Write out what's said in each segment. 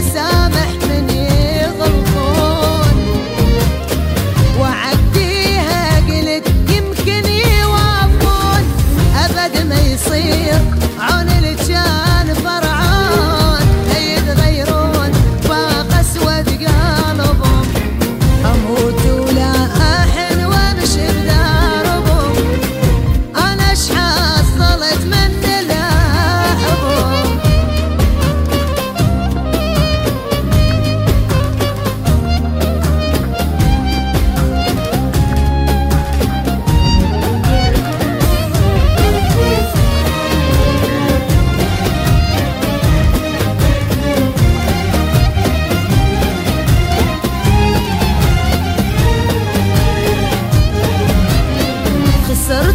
casa.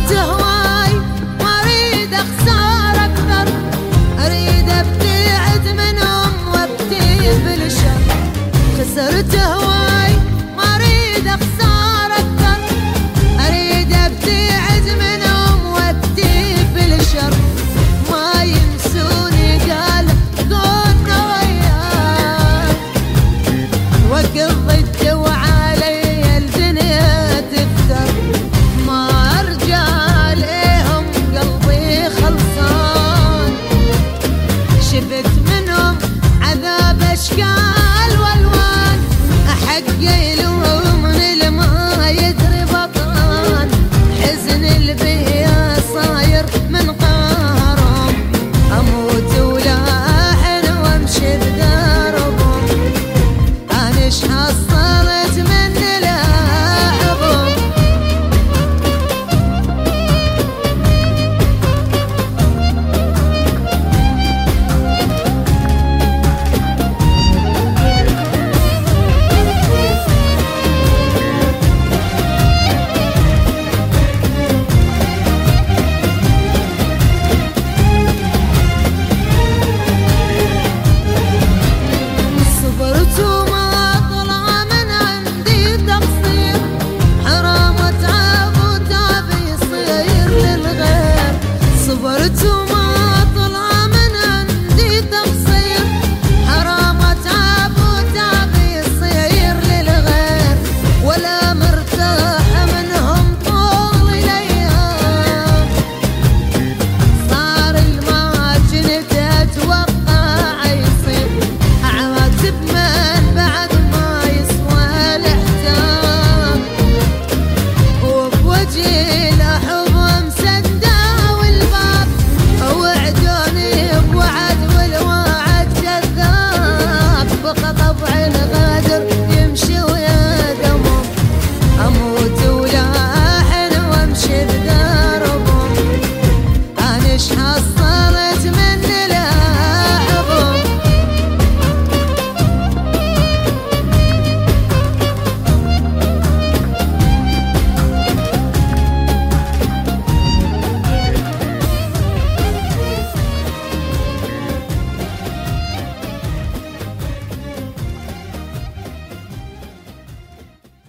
to hold Aż ateş hasta